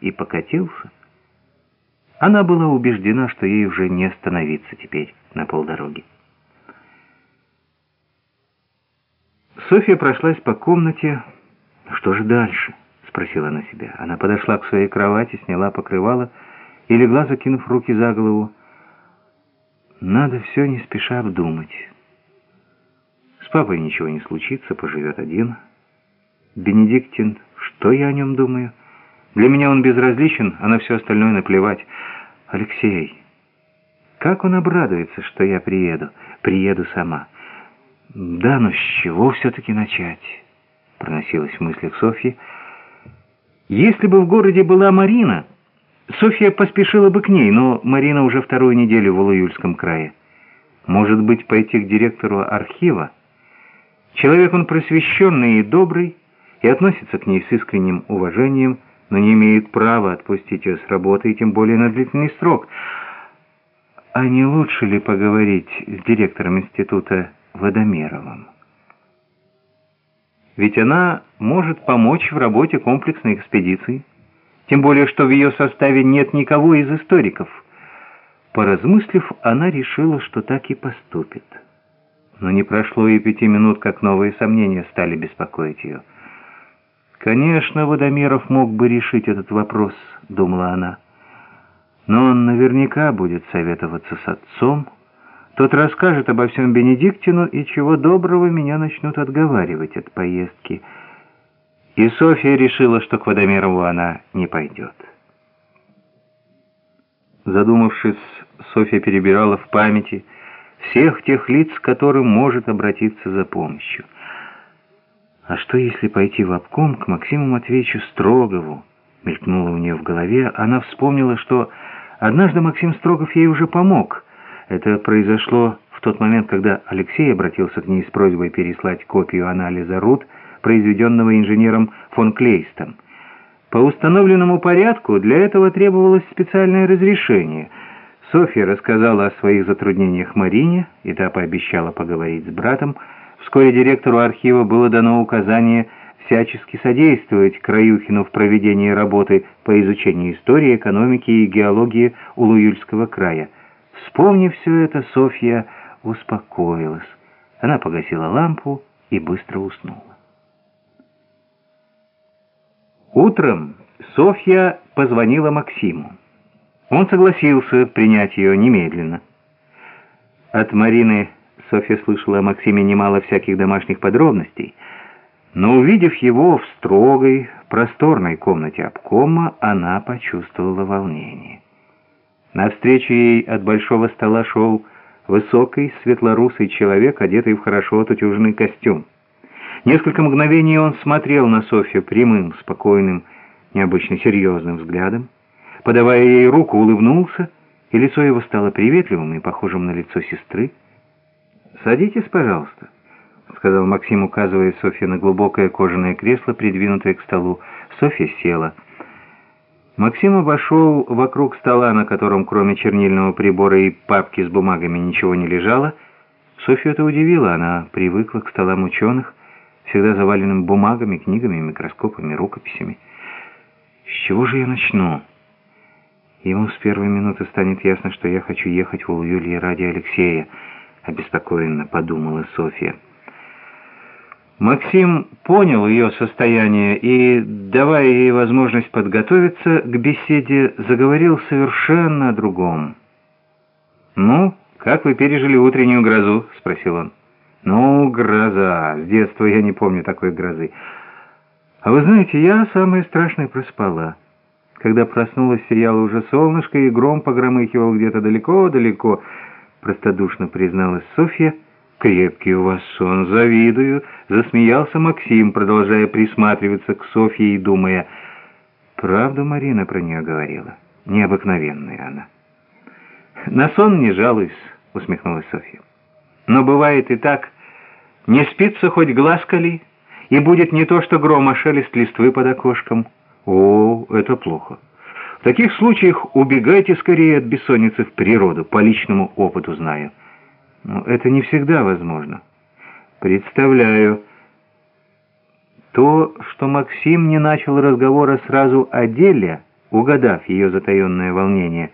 и покатился. Она была убеждена, что ей уже не остановиться теперь на полдороги. Софья прошлась по комнате. «Что же дальше?» — спросила она себя. Она подошла к своей кровати, сняла покрывало и легла, закинув руки за голову. «Надо все не спеша обдумать. С папой ничего не случится, поживет один. Бенедиктин, что я о нем думаю?» Для меня он безразличен, а на все остальное наплевать. Алексей, как он обрадуется, что я приеду, приеду сама. Да, но с чего все-таки начать? Проносилась в мыслях Софьи. Если бы в городе была Марина, Софья поспешила бы к ней, но Марина уже вторую неделю в Улуюльском крае. Может быть, пойти к директору архива? Человек он просвещенный и добрый, и относится к ней с искренним уважением, но не имеет права отпустить ее с работы, и тем более на длительный срок. А не лучше ли поговорить с директором института Водомеровым? Ведь она может помочь в работе комплексной экспедиции, тем более что в ее составе нет никого из историков. Поразмыслив, она решила, что так и поступит. Но не прошло и пяти минут, как новые сомнения стали беспокоить ее. «Конечно, Водомеров мог бы решить этот вопрос», — думала она. «Но он наверняка будет советоваться с отцом. Тот расскажет обо всем Бенедиктину, и чего доброго меня начнут отговаривать от поездки». И Софья решила, что к Водомерову она не пойдет. Задумавшись, Софья перебирала в памяти всех тех лиц, к которым может обратиться за помощью — а что, если пойти в обком к Максиму Матвеевичу Строгову? Мелькнуло у нее в голове. Она вспомнила, что однажды Максим Строгов ей уже помог. Это произошло в тот момент, когда Алексей обратился к ней с просьбой переслать копию анализа РУД, произведенного инженером фон Клейстом. По установленному порядку для этого требовалось специальное разрешение. Софья рассказала о своих затруднениях Марине, и та пообещала поговорить с братом, Вскоре директору архива было дано указание всячески содействовать Краюхину в проведении работы по изучению истории, экономики и геологии Улуюльского края. Вспомнив все это, Софья успокоилась. Она погасила лампу и быстро уснула. Утром Софья позвонила Максиму. Он согласился принять ее немедленно. От Марины Софья слышала о Максиме немало всяких домашних подробностей, но увидев его в строгой, просторной комнате обкома, она почувствовала волнение. Навстречу ей от большого стола шел высокий, светлорусый человек, одетый в хорошо отутюженный костюм. Несколько мгновений он смотрел на Софью прямым, спокойным, необычно серьезным взглядом. Подавая ей руку, улыбнулся, и лицо его стало приветливым и похожим на лицо сестры. «Садитесь, пожалуйста», — сказал Максим, указывая Софье на глубокое кожаное кресло, придвинутое к столу. Софья села. Максим обошел вокруг стола, на котором кроме чернильного прибора и папки с бумагами ничего не лежало. Софью это удивило, она привыкла к столам ученых, всегда заваленным бумагами, книгами, микроскопами, рукописями. «С чего же я начну?» Ему с первой минуты станет ясно, что я хочу ехать в Улюлье ради Алексея обеспокоенно подумала Софья. Максим понял ее состояние и, давая ей возможность подготовиться к беседе, заговорил совершенно о другом. «Ну, как вы пережили утреннюю грозу?» — спросил он. «Ну, гроза. С детства я не помню такой грозы. А вы знаете, я самое страшное проспала. Когда проснулась, сияло уже солнышко, и гром погромыхивал где-то далеко-далеко». — простодушно призналась Софья. «Крепкий у вас сон, завидую», — засмеялся Максим, продолжая присматриваться к Софье и думая, «Правду Марина про нее говорила. Необыкновенная она». «На сон не жалуюсь», — усмехнулась Софья. «Но бывает и так. Не спится хоть глаз коли, и будет не то, что гром, шелест листвы под окошком. О, это плохо». В таких случаях убегайте скорее от бессонницы в природу, по личному опыту знаю. Но это не всегда возможно. Представляю. То, что Максим не начал разговора сразу о деле, угадав ее затаенное волнение,